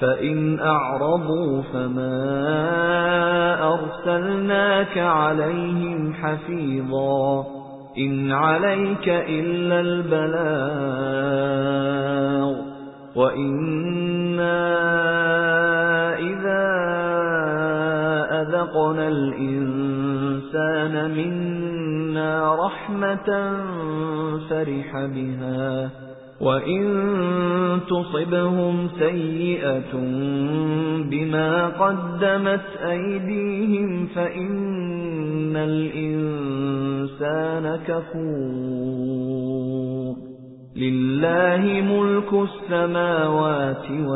فَإِنْ أَعْرَضُوا فَمَا أَرْسَلْنَاكَ عَلَيْهِمْ حَفِيظًا إِنْ عَلَيْكَ إِلَّا الْبَلَاغُ وَإِنَّا أَذَقْنَا الْإِنسَانَ مِنَّا رَحْمَةً فَرِحَ بِهَا. وَإِن تُصِبْهُمْ سَيِّئَةٌ بِمَا قَدَّمَتْ أَيْدِيهِمْ فَإِنَّ الْإِنسَانَ كَفُورٌ. لِلَّهِ مُلْكُ السَّمَاوَاتِ وَالْأَرْضِ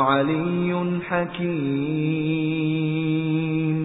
عَلِيٌّ حَكِيمٌ.